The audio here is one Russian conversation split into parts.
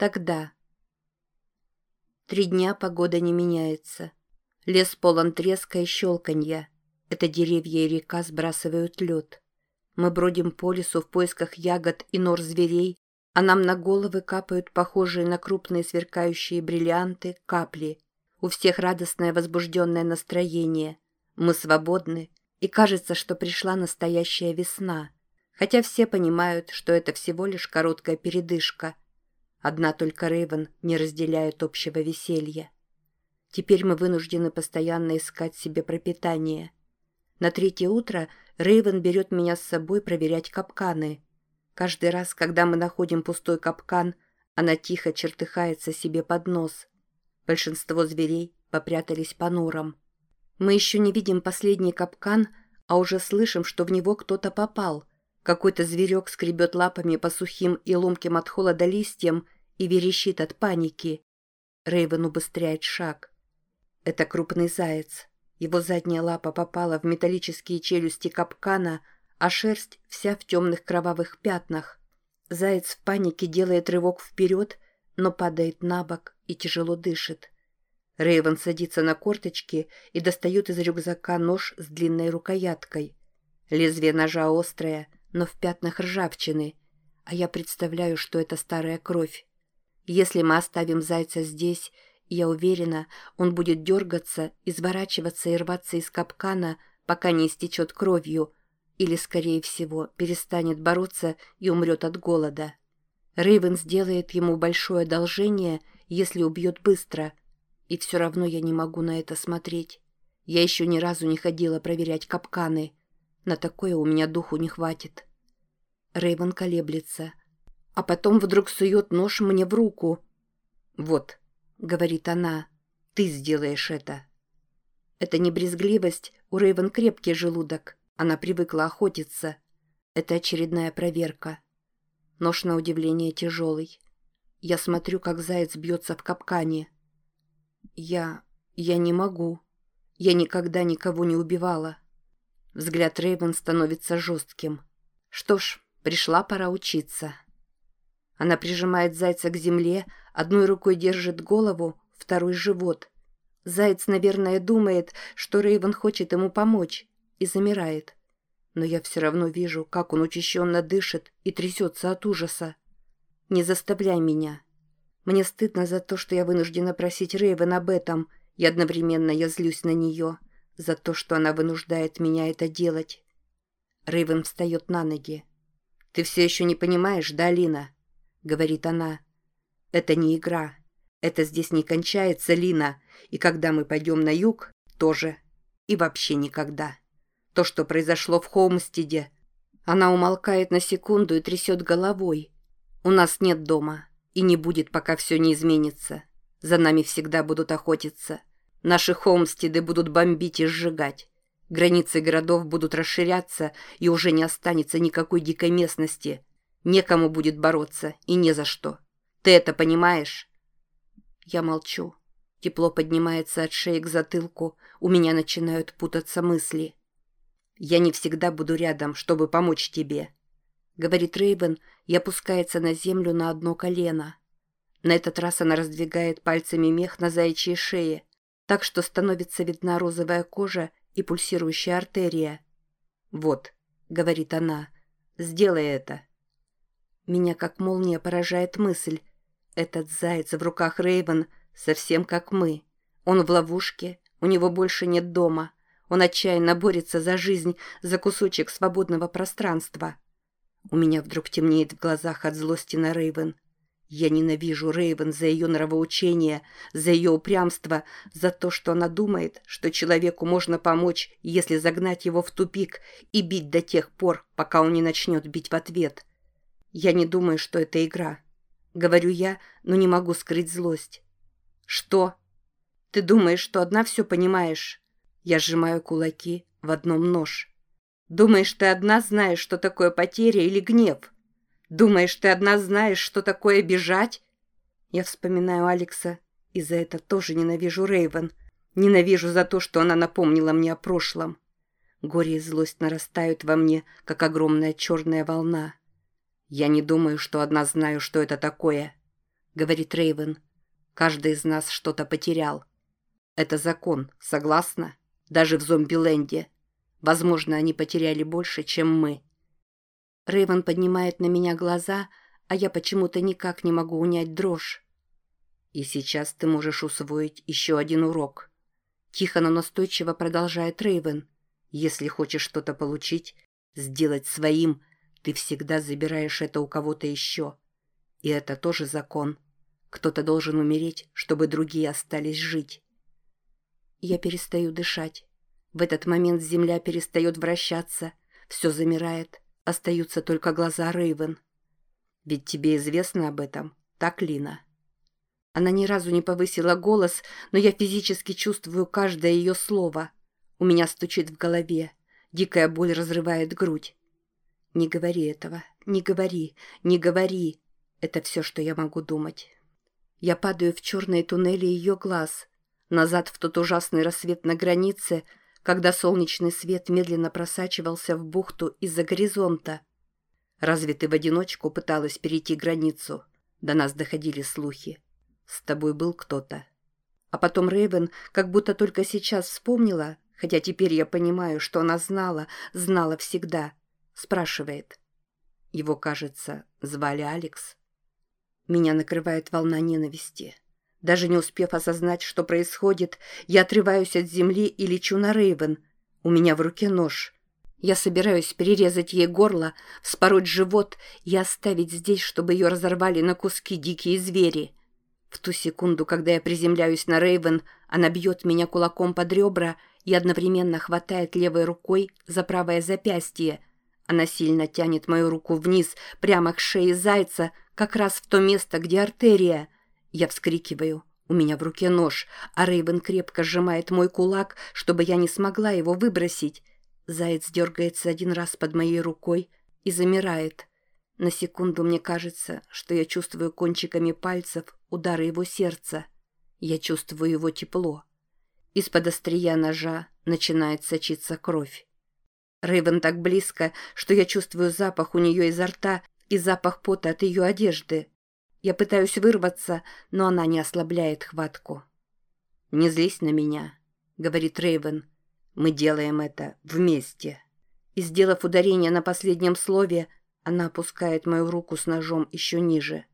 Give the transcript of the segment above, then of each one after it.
Тогда. Три дня погода не меняется. Лес полон треска и щелканья. Это деревья и река сбрасывают лед. Мы бродим по лесу в поисках ягод и нор зверей, а нам на головы капают похожие на крупные сверкающие бриллианты капли. У всех радостное возбужденное настроение. Мы свободны, и кажется, что пришла настоящая весна. Хотя все понимают, что это всего лишь короткая передышка. Одна только Рейвен не разделяет общего веселья. Теперь мы вынуждены постоянно искать себе пропитание. На третье утро Рейвен берет меня с собой проверять капканы. Каждый раз, когда мы находим пустой капкан, она тихо чертыхается себе под нос. Большинство зверей попрятались по норам. Мы еще не видим последний капкан, а уже слышим, что в него кто-то попал. Какой-то зверек скребет лапами по сухим и ломким от холода листьям и верещит от паники. Рейвен убыстряет шаг. Это крупный заяц. Его задняя лапа попала в металлические челюсти капкана, а шерсть вся в темных кровавых пятнах. Заяц в панике делает рывок вперед, но падает на бок и тяжело дышит. Рейвен садится на корточки и достает из рюкзака нож с длинной рукояткой. Лезвие ножа острое, но в пятнах ржавчины, а я представляю, что это старая кровь. Если мы оставим зайца здесь, я уверена, он будет дергаться, изворачиваться и рваться из капкана, пока не истечет кровью, или, скорее всего, перестанет бороться и умрет от голода. Рейвен сделает ему большое одолжение, если убьет быстро, и все равно я не могу на это смотреть. Я еще ни разу не ходила проверять капканы. На такое у меня духу не хватит. Рейвен колеблется, а потом вдруг сует нож мне в руку. «Вот», — говорит она, — «ты сделаешь это». Это не брезгливость, у Рейвен крепкий желудок, она привыкла охотиться. Это очередная проверка. Нож на удивление тяжелый. Я смотрю, как заяц бьется в капкане. Я... я не могу. Я никогда никого не убивала. Взгляд Рейвен становится жестким. Что ж, пришла пора учиться. Она прижимает зайца к земле, одной рукой держит голову, второй — живот. Заяц, наверное, думает, что Рейвен хочет ему помочь, и замирает. Но я все равно вижу, как он учащенно дышит и трясется от ужаса. Не заставляй меня. Мне стыдно за то, что я вынуждена просить Рейвен об этом, и одновременно я злюсь на нее за то, что она вынуждает меня это делать. Рейвен встает на ноги. «Ты все еще не понимаешь, да, Алина?» — говорит она. «Это не игра. Это здесь не кончается, Лина. И когда мы пойдем на юг, тоже. И вообще никогда. То, что произошло в Холмстеде...» Она умолкает на секунду и трясет головой. «У нас нет дома. И не будет, пока все не изменится. За нами всегда будут охотиться. Наши Холмстеды будут бомбить и сжигать. Границы городов будут расширяться, и уже не останется никакой дикой местности. Некому будет бороться, и не за что. Ты это понимаешь?» Я молчу. Тепло поднимается от шеи к затылку, у меня начинают путаться мысли. «Я не всегда буду рядом, чтобы помочь тебе», — говорит Рейвен и опускается на землю на одно колено. На этот раз она раздвигает пальцами мех на заячьей шее, так что становится видна розовая кожа и пульсирующая артерия. «Вот», — говорит она, — «сделай это». Меня как молния поражает мысль. Этот заяц в руках Рейвен совсем как мы. Он в ловушке, у него больше нет дома. Он отчаянно борется за жизнь, за кусочек свободного пространства. У меня вдруг темнеет в глазах от злости на Рейвен. Я ненавижу Рейвен за ее нравоучение, за ее упрямство, за то, что она думает, что человеку можно помочь, если загнать его в тупик и бить до тех пор, пока он не начнет бить в ответ. Я не думаю, что это игра. Говорю я, но не могу скрыть злость. Что? Ты думаешь, что одна все понимаешь? Я сжимаю кулаки, в одном нож. Думаешь, ты одна знаешь, что такое потеря или гнев? Думаешь, ты одна знаешь, что такое бежать? Я вспоминаю Алекса, и за это тоже ненавижу Рейвен. Ненавижу за то, что она напомнила мне о прошлом. Горе и злость нарастают во мне, как огромная черная волна. Я не думаю, что одна знаю, что это такое. — говорит Рейвен. «Каждый из нас что-то потерял. Это закон, согласна? Даже в зомби-ленде. Возможно, они потеряли больше, чем мы». Рейвен поднимает на меня глаза, а я почему-то никак не могу унять дрожь. «И сейчас ты можешь усвоить еще один урок». Тихо, но настойчиво продолжает Рейвен. «Если хочешь что-то получить, сделать своим, ты всегда забираешь это у кого-то еще. И это тоже закон. Кто-то должен умереть, чтобы другие остались жить». Я перестаю дышать. В этот момент земля перестает вращаться, все замирает, остаются только глаза Рейвен. «Ведь тебе известно об этом, так, Лина?» Она ни разу не повысила голос, но я физически чувствую каждое ее слово. У меня стучит в голове. Дикая боль разрывает грудь. «Не говори этого, не говори, не говори!» Это все, что я могу думать. Я падаю в черные туннели ее глаз, назад в тот ужасный рассвет на границе, когда солнечный свет медленно просачивался в бухту из-за горизонта. Разве ты в одиночку пыталась перейти границу? До нас доходили слухи. С тобой был кто-то. А потом Рейвен как будто только сейчас вспомнила, хотя теперь я понимаю, что она знала, знала всегда. Спрашивает. Его, кажется, звали Алекс. Меня накрывает волна ненависти. Даже не успев осознать, что происходит, я отрываюсь от земли и лечу на Рейвен. У меня в руке нож. Я собираюсь перерезать ей горло, вспороть живот и оставить здесь, чтобы ее разорвали на куски дикие звери. В ту секунду, когда я приземляюсь на Рейвен, она бьет меня кулаком под ребра и одновременно хватает левой рукой за правое запястье. Она сильно тянет мою руку вниз, прямо к шее зайца, как раз в то место, где артерия. Я вскрикиваю. У меня в руке нож, а Рейвен крепко сжимает мой кулак, чтобы я не смогла его выбросить. Заяц дергается один раз под моей рукой и замирает. На секунду мне кажется, что я чувствую кончиками пальцев удары его сердца. Я чувствую его тепло. Из-под острия ножа начинает сочиться кровь. Рейвен так близко, что я чувствую запах у нее изо рта и запах пота от ее одежды. Я пытаюсь вырваться, но она не ослабляет хватку. «Не злись на меня», — говорит Рейвен. «Мы делаем это вместе». И, сделав ударение на последнем слове, она опускает мою руку с ножом еще ниже.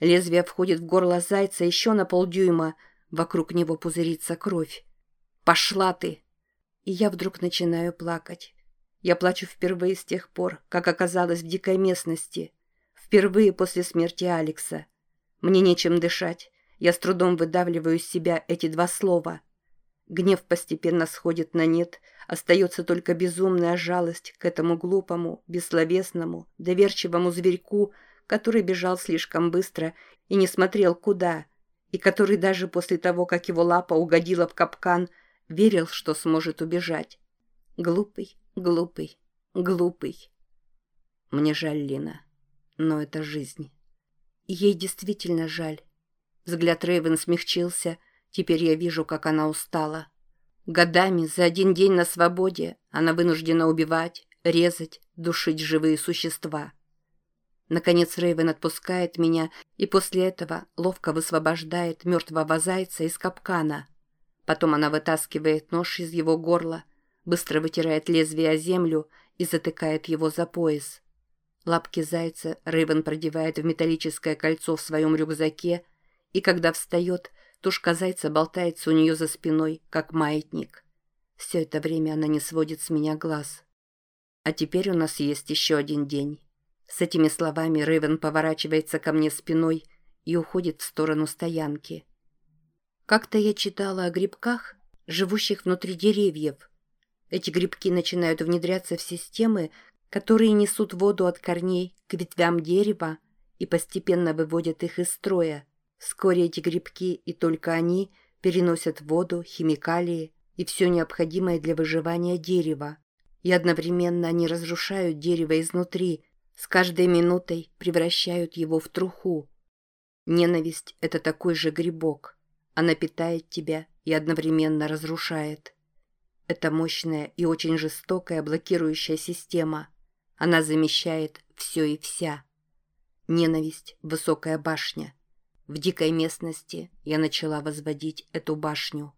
Лезвие входит в горло зайца еще на полдюйма. Вокруг него пузырится кровь. «Пошла ты!» И я вдруг начинаю плакать. Я плачу впервые с тех пор, как оказалась в дикой местности. Впервые после смерти Алекса. Мне нечем дышать. Я с трудом выдавливаю из себя эти два слова. Гнев постепенно сходит на нет, остается только безумная жалость к этому глупому, бессловесному, доверчивому зверьку, который бежал слишком быстро и не смотрел куда, и который даже после того, как его лапа угодила в капкан, верил, что сможет убежать. Глупый, глупый, глупый. Мне жаль Лина, но это жизнь. Ей действительно жаль. Взгляд Рейвен смягчился, теперь я вижу, как она устала. Годами, за один день на свободе, она вынуждена убивать, резать, душить живые существа. Наконец Рейвен отпускает меня и после этого ловко высвобождает мертвого зайца из капкана. Потом она вытаскивает нож из его горла, быстро вытирает лезвие о землю и затыкает его за пояс. Лапки зайца Рейвен продевает в металлическое кольцо в своем рюкзаке, и когда встает, тушка зайца болтается у нее за спиной, как маятник. Все это время она не сводит с меня глаз. А теперь у нас есть еще один день. С этими словами Рэйвен поворачивается ко мне спиной и уходит в сторону стоянки. Как-то я читала о грибках, живущих внутри деревьев. Эти грибки начинают внедряться в системы, которые несут воду от корней к ветвям дерева и постепенно выводят их из строя. Вскоре эти грибки и только они переносят воду, химикалии и все необходимое для выживания дерева. И одновременно они разрушают дерево изнутри, с каждой минутой превращают его в труху. Ненависть — это такой же грибок. Она питает тебя и одновременно разрушает. Это мощная и очень жестокая блокирующая система. Она замещает все и вся. Ненависть — высокая башня. В дикой местности я начала возводить эту башню.